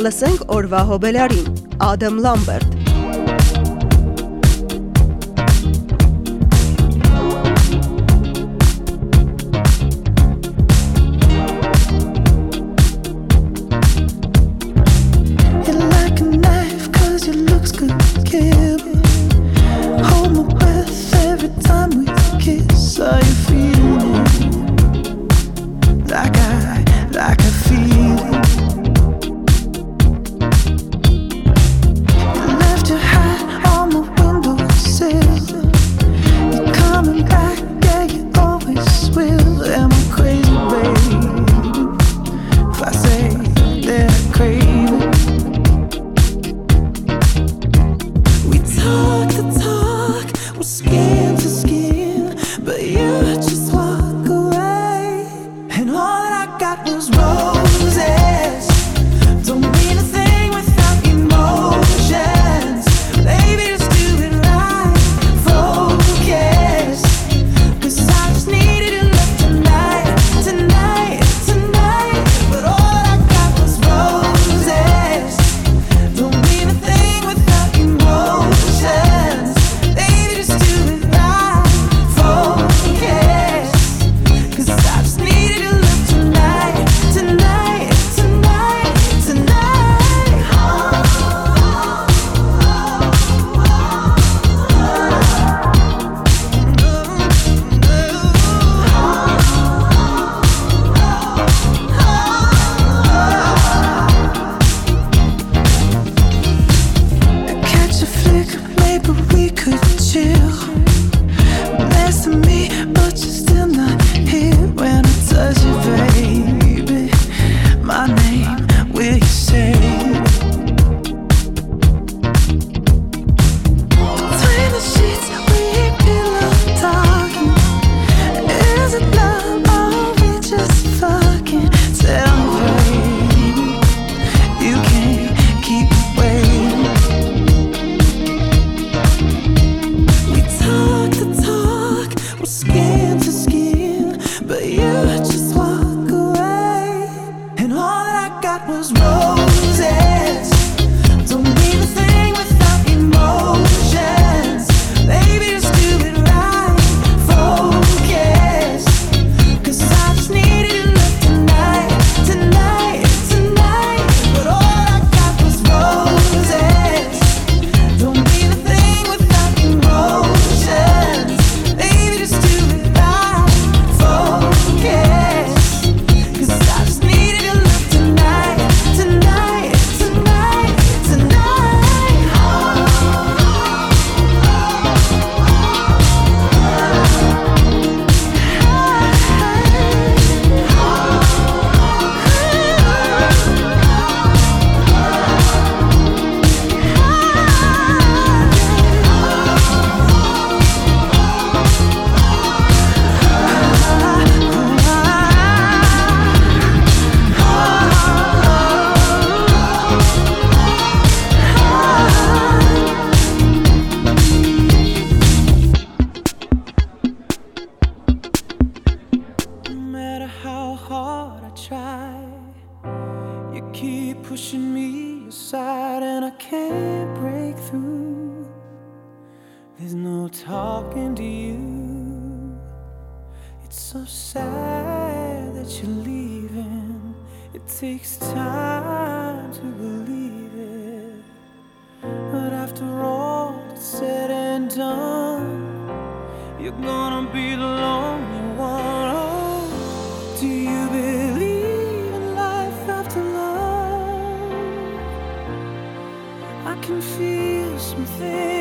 Լսենք օրվա հոբելարին՝ Ադամ Լամբերտ։ love's takes time to believe it. But after all said and done, you're gonna be the lonely one. Oh, do you believe in life after love? I can feel something.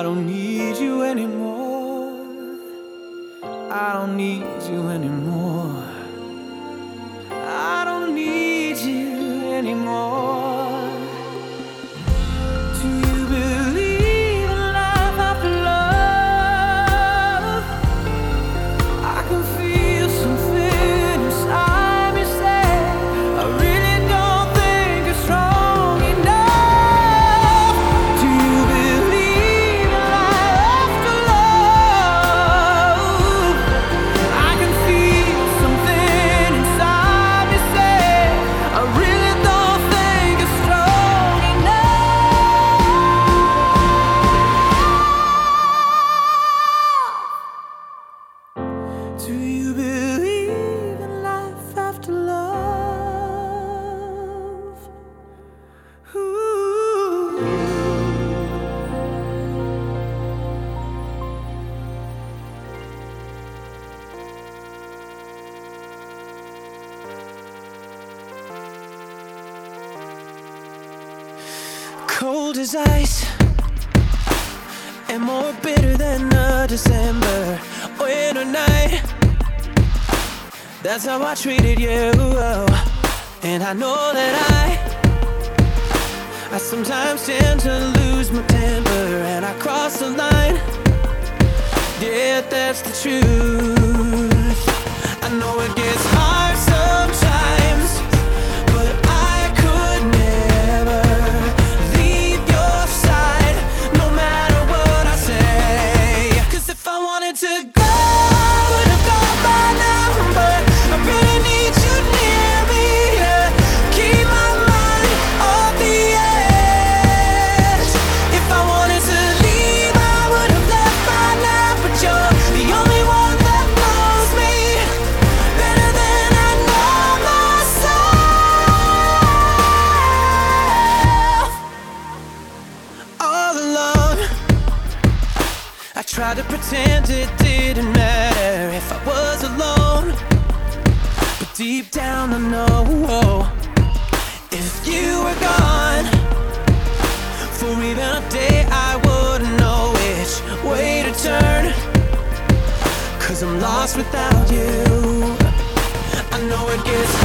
I don't need you anymore. I don't need you anymore. cold as ice and more bitter than a December winter night. That's how I treated you, and I know that I I sometimes tend to lose my temper and I cross the line. Yeah, that's the truth. I know it gets hard sometimes. to pretend it didn't matter if I was alone. But deep down, I know oh, if you were gone for even a day, I wouldn't know which way to turn. Cause I'm lost without you. I know it gets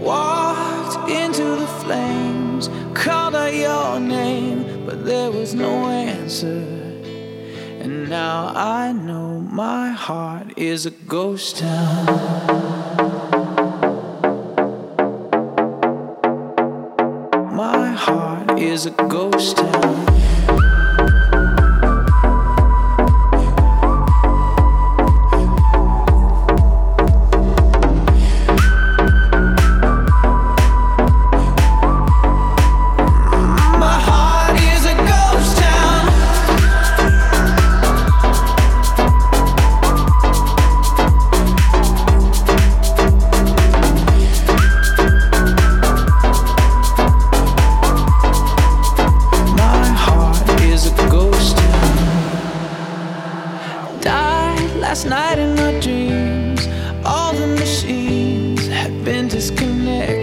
walked into the flames, called out your name, but there was no answer. And now I know my heart is a ghost town. My heart is a ghost town. been disconnected.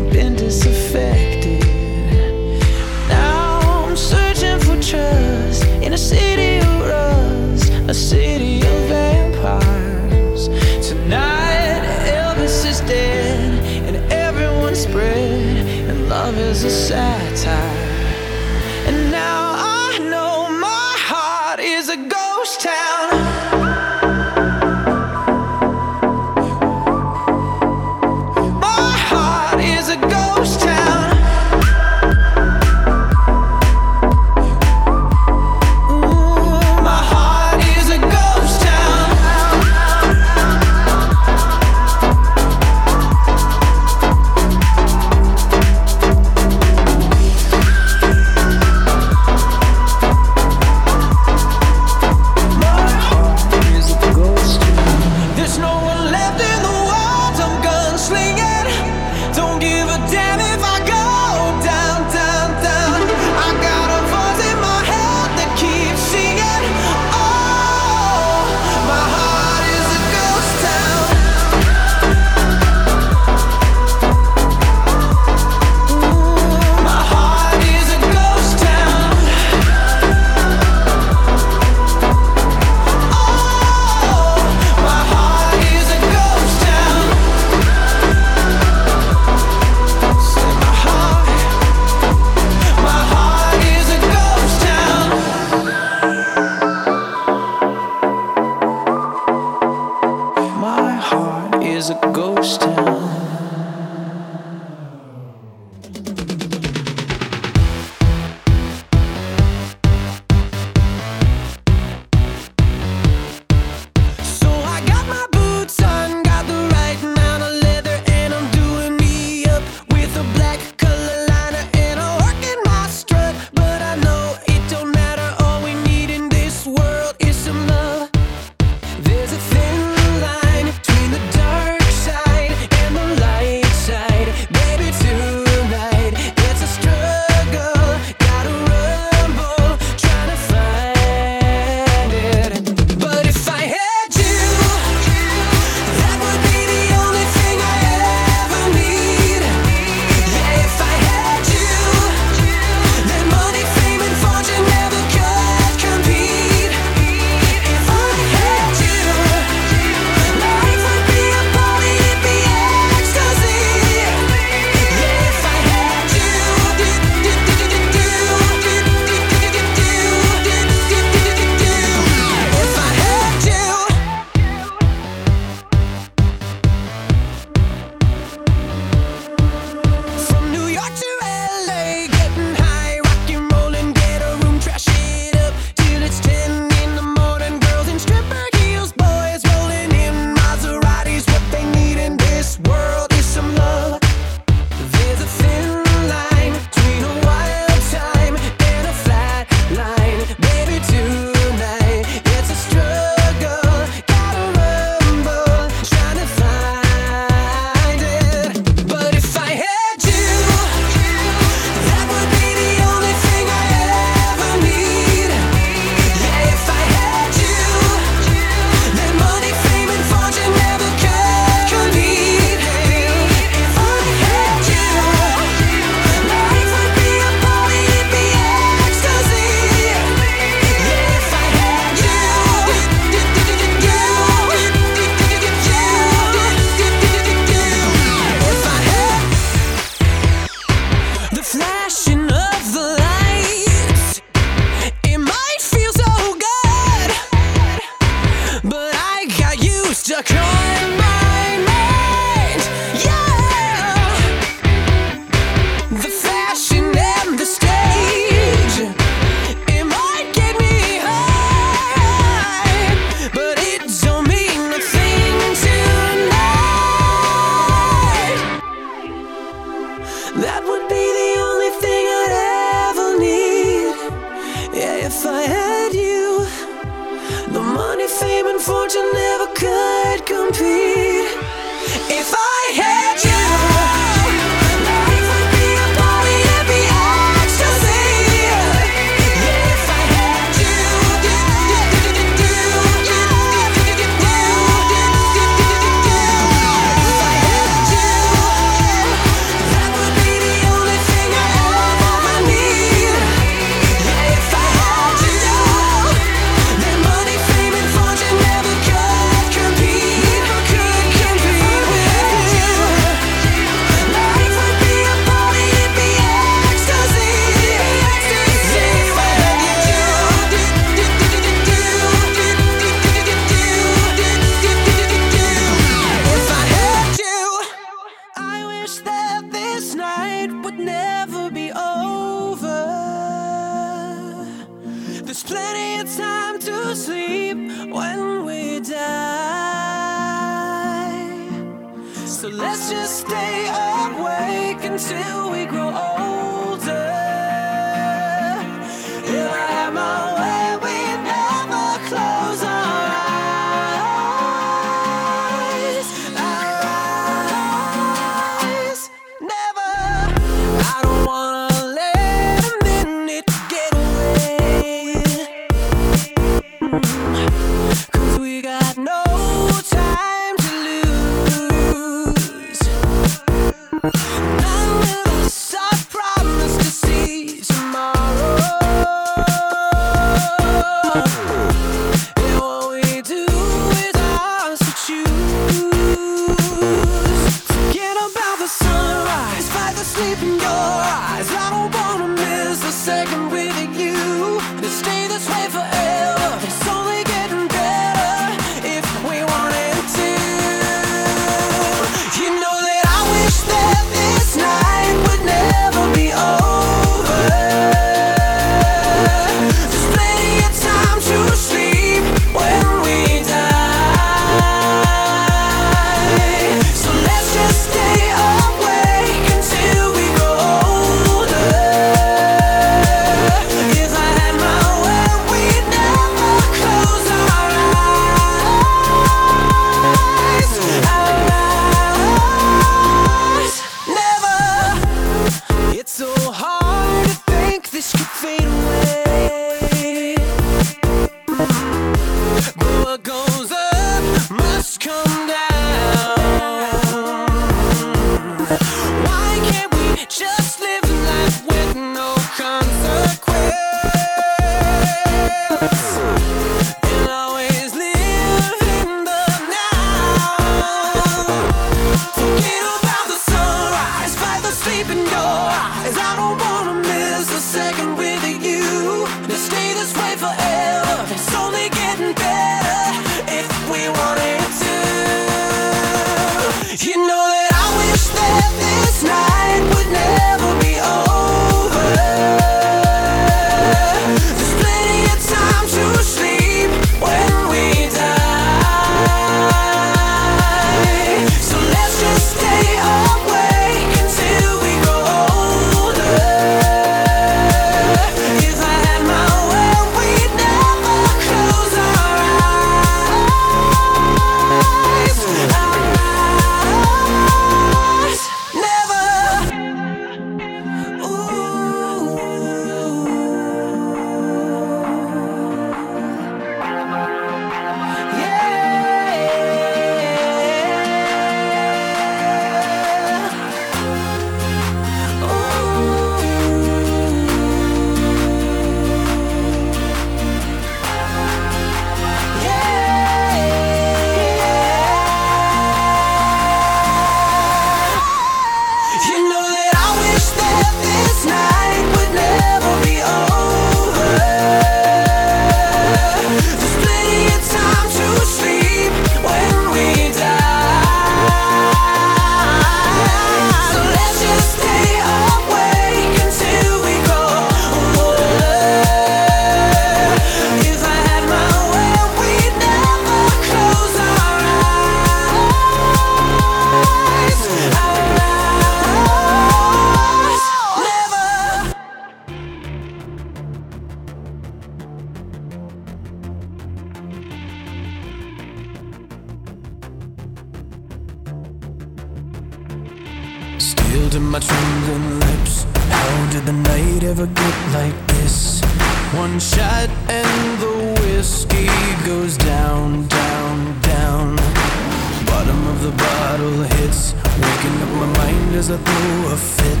as I throw a fit.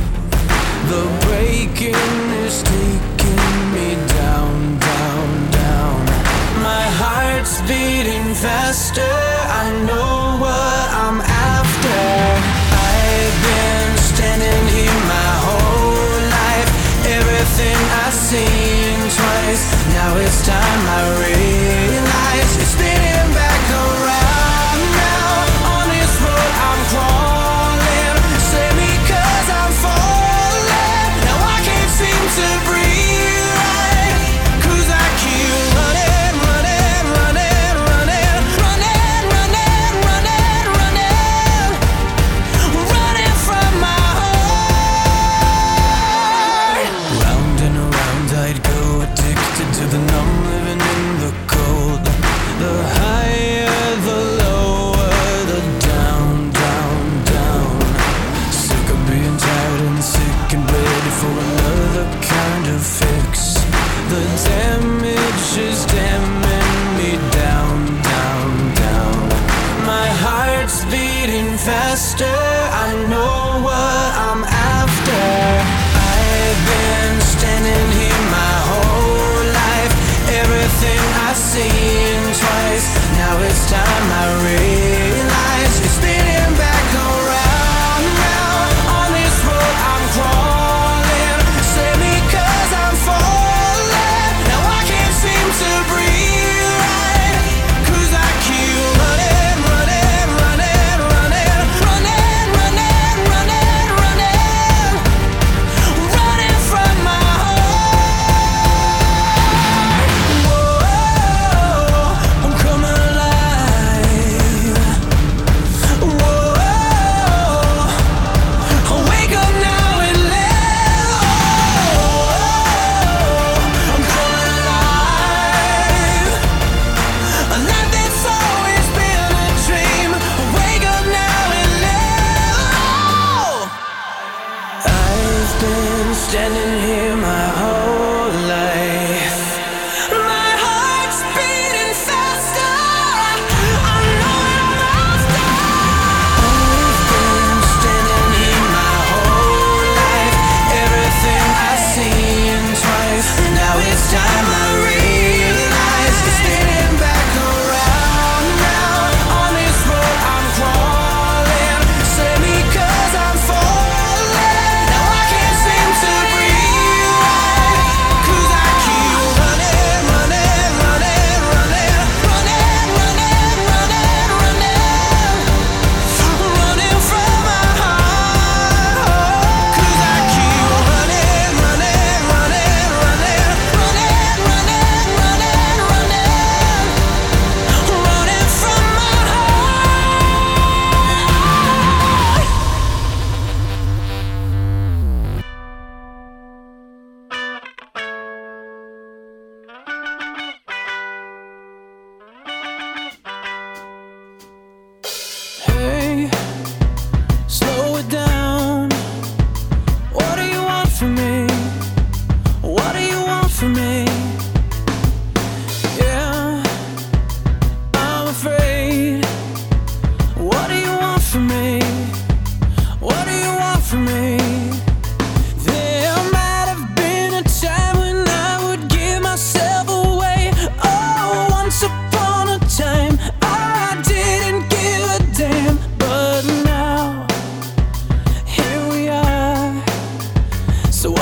The breaking is taking me down, down, down. My heart's beating faster. I know what I'm after. I've been standing here my whole life. Everything I've seen twice. Now it's time I realize. happens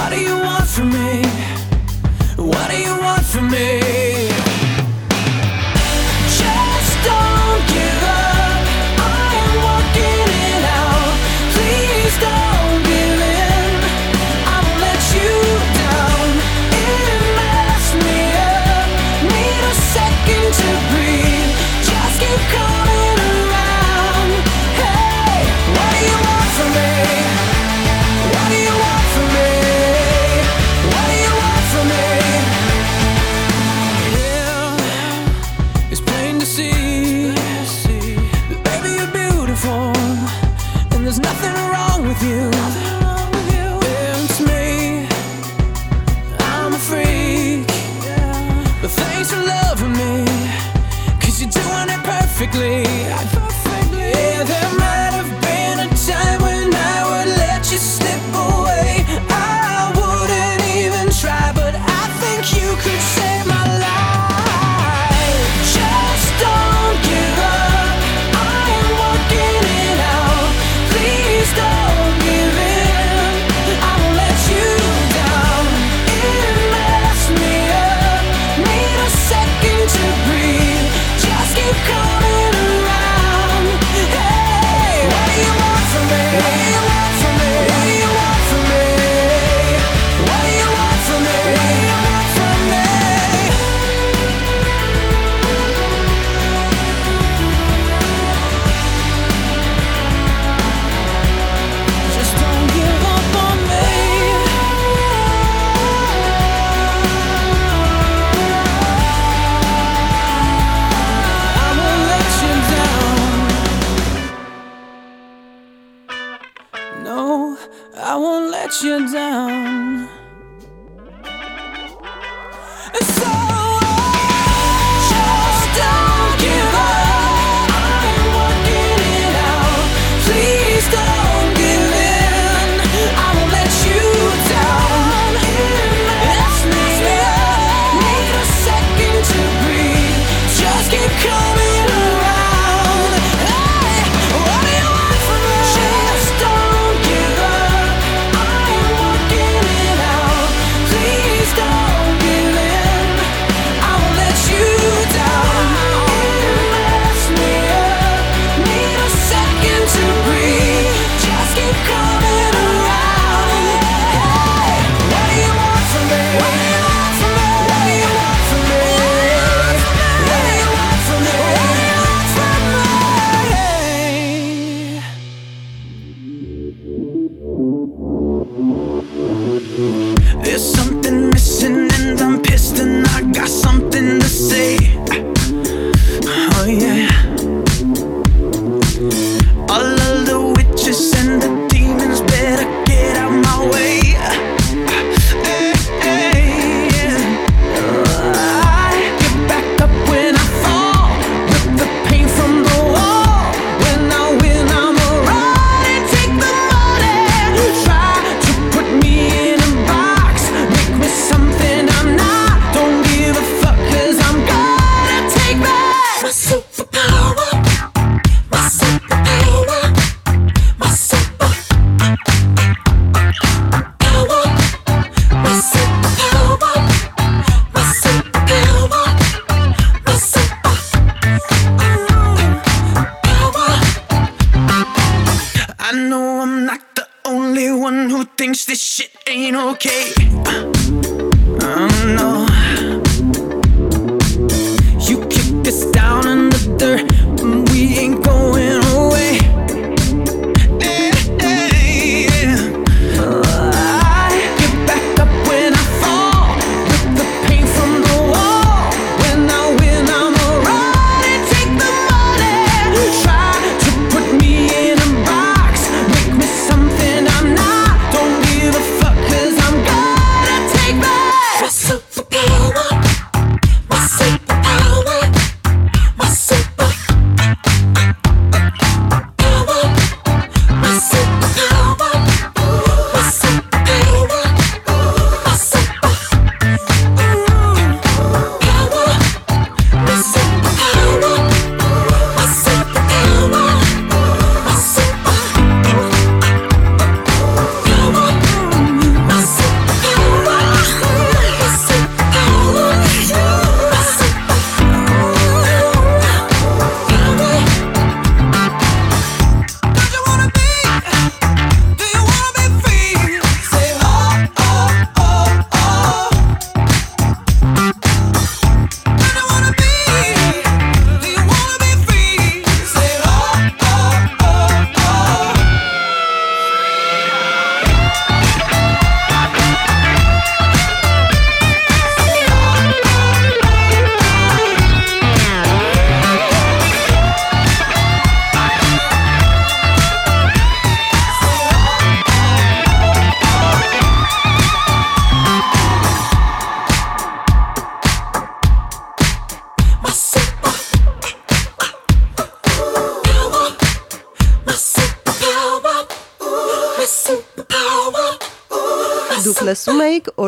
What do you want from me? What do you want from me? It's so-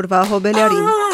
curva, arroba ah!